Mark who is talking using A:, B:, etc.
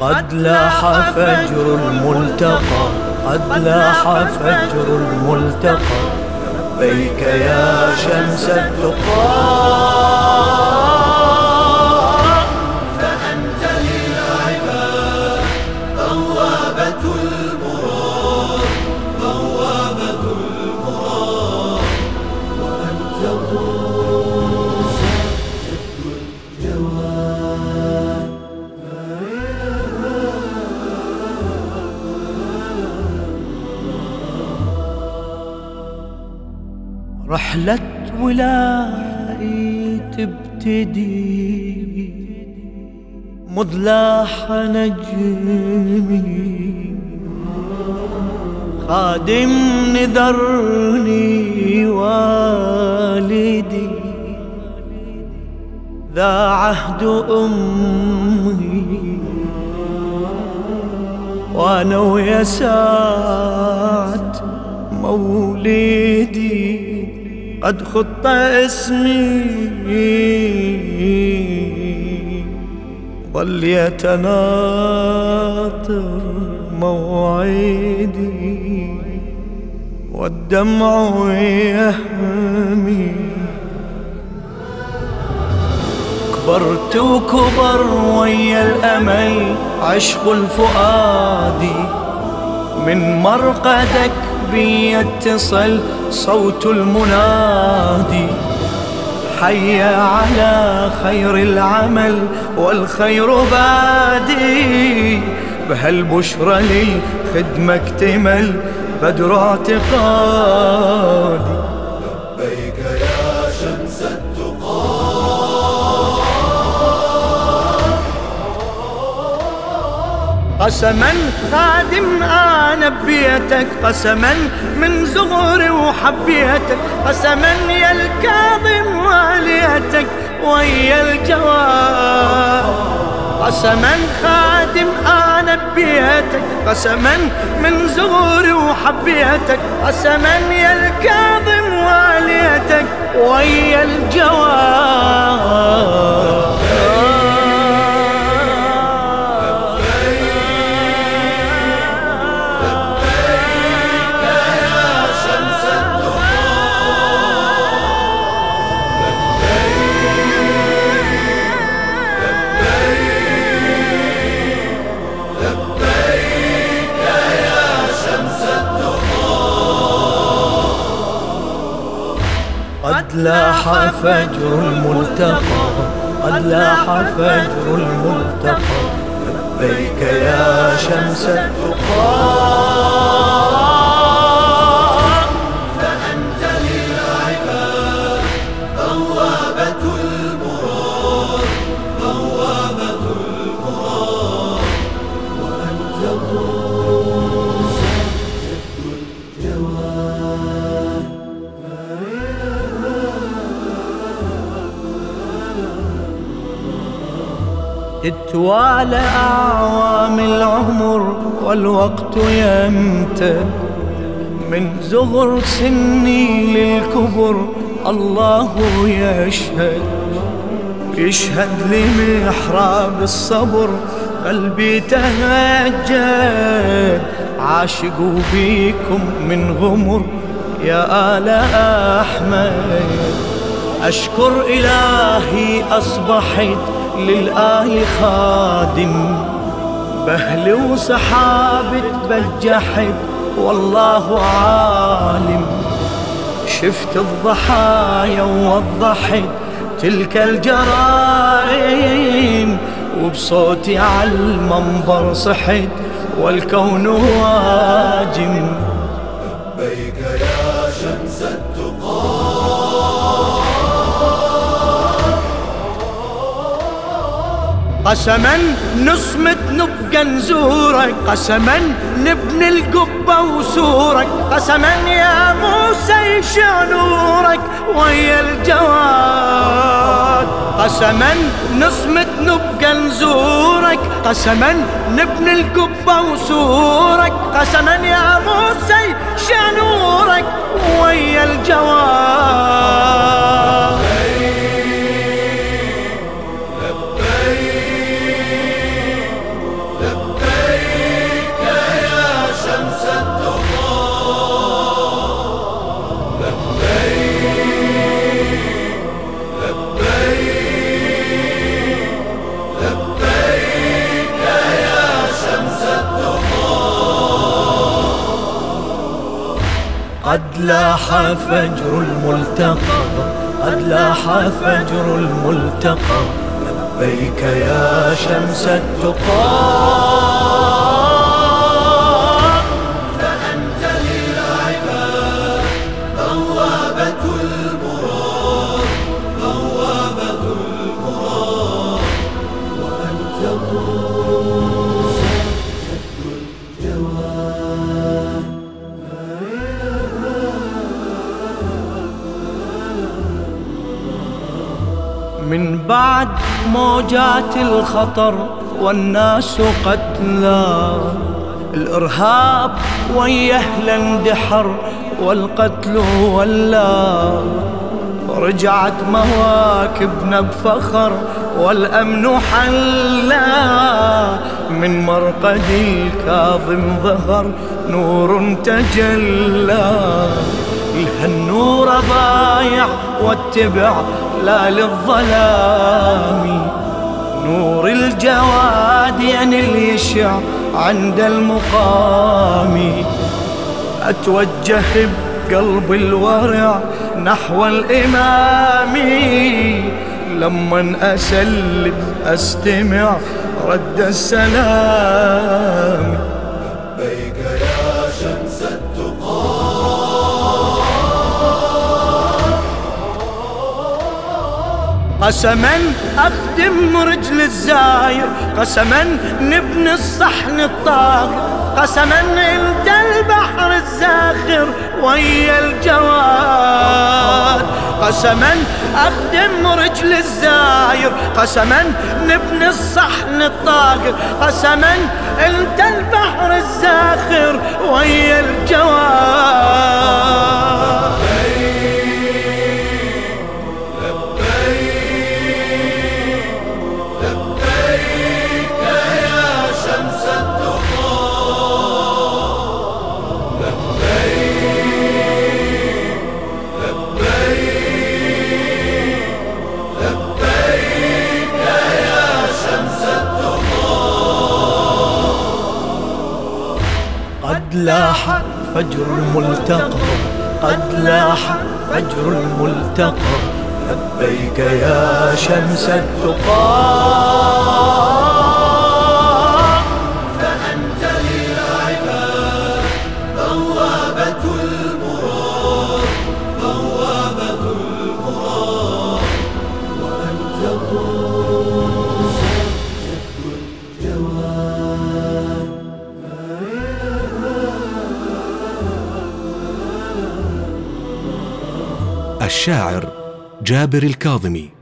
A: قد لاح فجر الملتقى قد لاح فجر الملتقى. لبيك يا شمس التقى. رحلة ولائي تبتدي. مذ لاح نجمي. خادم نذرني والدي. ذا عهد أمي. وأنا ويا ساعة مولدي. قد خط اسمي. ظل يتناطر موعدي والدمع يهمي. كبرت وكبر ويا الأمل عشق الفؤاد. من مرقدك بي يتصل صوت المنادي. حي على خير العمل والخير بادي. بهالبشرى للخدمة اكتمل بدر اعتقادي.
B: لبيك يا شمس التقى.
A: قسما خادم أنا بيتك قسما من زغري وحبيتك قسما يا الكاظم واليتك ويا الجواب قسما خادم أنا بيتك قسما من زغري وحبيتك قسما يا الكاظم قد لاح فجر الملتقى قد لاح فجر الملتقى. لبيك يا شمس التقى. تتوالى أعوام العمر والوقت يمتد. من زغر سني للكبر الله يشهد. يشهد لمحراب الصبر قلبي تهجد. عاشق بيكم من غمر يا آل أحمد. أشكر إلهي أصبحت للآل خادم. بهل وسحاب تبجحت والله عالم. شفت الضحايا ووضحت تلك الجرائم. وبصوتي على المنبر صحت والكون واجم. قسما نصمت نبقى نزورك قسما نبني القبة وسورك قسما يا موسى يشع نورك ويا الجواد. قسما نصمت نبقى نزورك قسما نبني القبة وسورك قسما يا موسى يشع نورك ويا الجواد. قد لاح فجر الملتقى قد لاح فجر الملتقى. لبيك يا شمس التقى. من بعد موجات الخطر والناس قتلى الإرهاب ويهل اندحر والقتل ولا. رجعت مواكبنا بفخر والأمن حلا. من مرقد الكاظم ظهر نور تجلى. الهالنور بايع واتبع لا للظلام. نور الجواد يعني يشع عند المقام. أتوجه بقلب الورع نحو الإمام. لما أسلم أستمع رد السلام.
B: لبيك يا شمس التقى
A: قسما أخدم رجل الزاير قسما نبني الصحن الطاغر قسما انت البحر الزاخر ويا الجواد قسما أخدم رجل الزاير قسما نبني الصحن الطاغر قسما انت البحر الزاخر ويا الجواد لاح فجر الملتقى قد لاح فجر الملتقى لبيك يا شمس التقى.
C: الشاعر جابر الكاظمي.